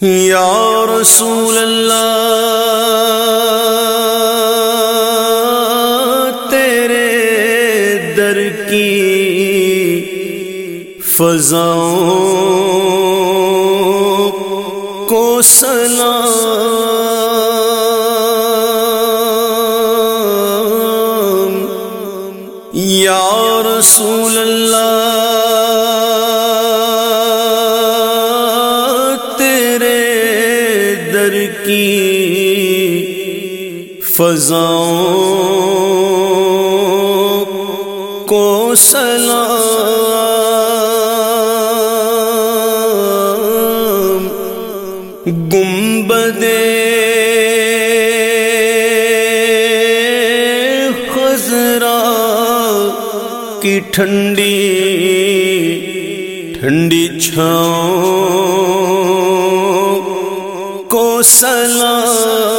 یا رسول اللہ تیرے در کی فضاؤں کو سلام یا رسول اللہ کی فضاؤں کو سلام گنبد خزرا کی ٹھنڈی ٹھنڈی چھاؤں سلام۔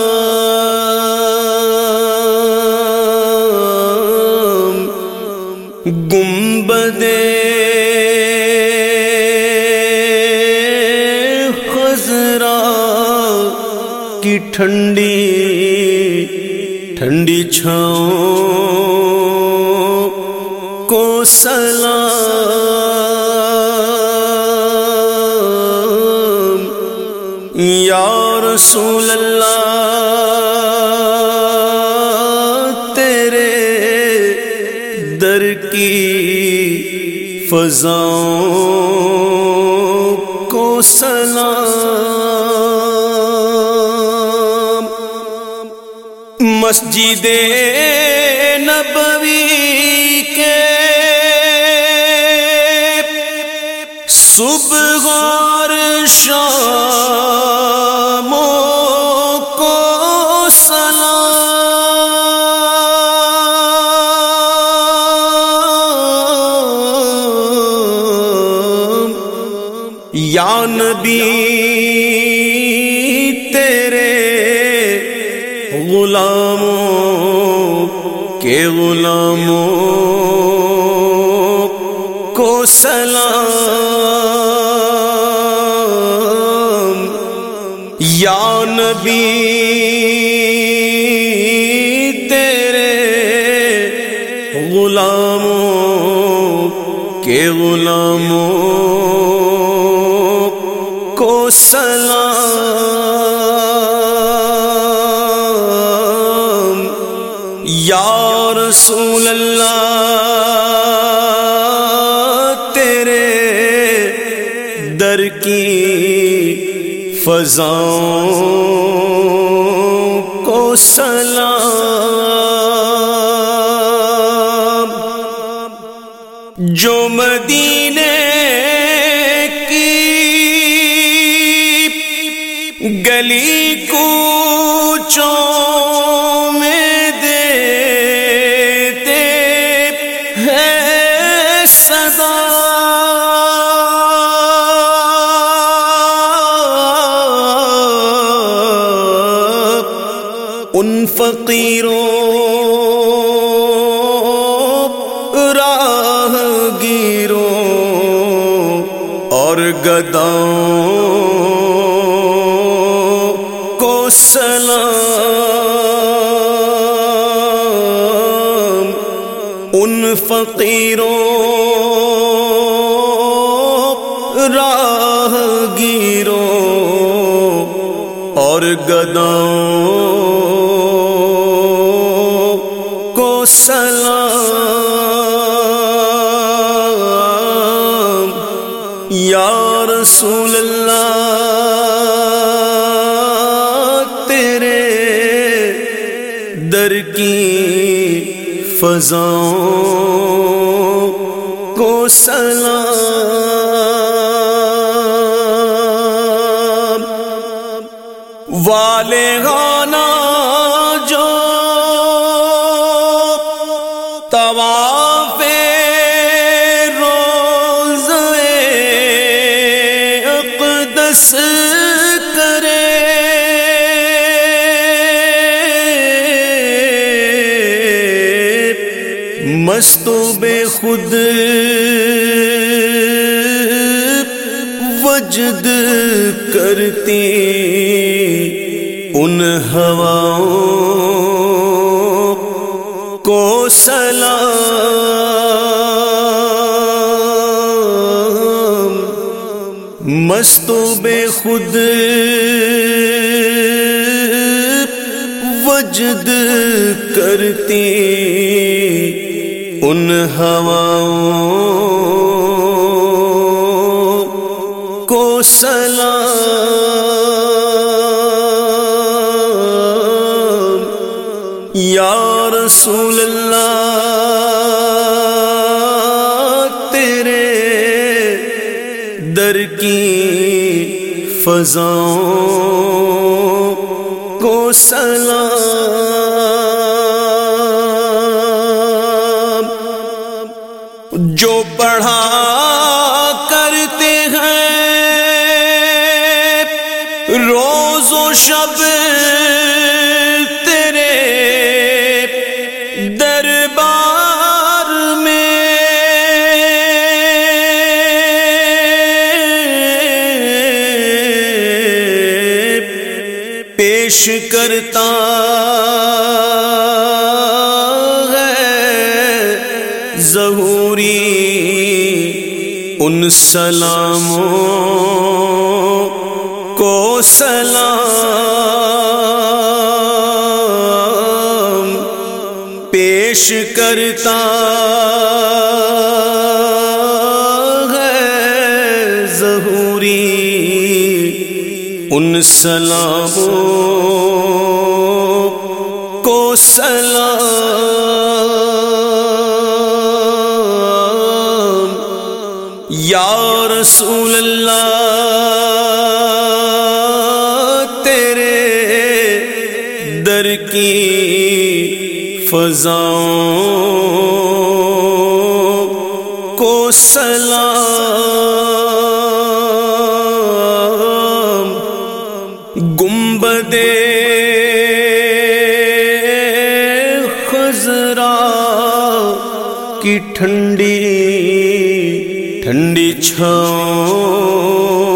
گنبد خزرا کی ٹھنڈی ٹھنڈی چھاؤں کو سلام۔ یا رسول اللہ تیرے در کی فضاؤں کو سلام۔ مسجد نبوی صبح اور شام کو سلام۔ یا نبی تیرے غلاموں کے غلاموں کو سلام۔ یا نبی تیرے غلاموں کے غلاموں کو سلام۔ یا رسول اللہ فضاؤں کو سلام۔ جو مدینے گلی کوچوں فقیروں راہ گیروں اور گداؤں سلام۔ ان فقیروں راہ گیروں اور گداؤں در کی فضاؤں کو سلام۔ والے گانا مستو بے خود وجد کرتی ان ہواؤں کو سلام۔ مستو بے خود وجد کرتی ان ہواؤں کو سلام۔ یا رسول اللہ تیرے در کی فضاؤں کو سلام۔ پڑھا کرتے ہیں۔ روز و شب تیرے دربار میں پیش کرتا سلاموں کو سلام پیش کرتا ہے ظہوری ان سلاموں کو سلام یا رسول اللہ تیرے در کی فضاؤں کو سلام گنبدے خزرا کی ٹھنڈی ٹھنڈی چھاؤں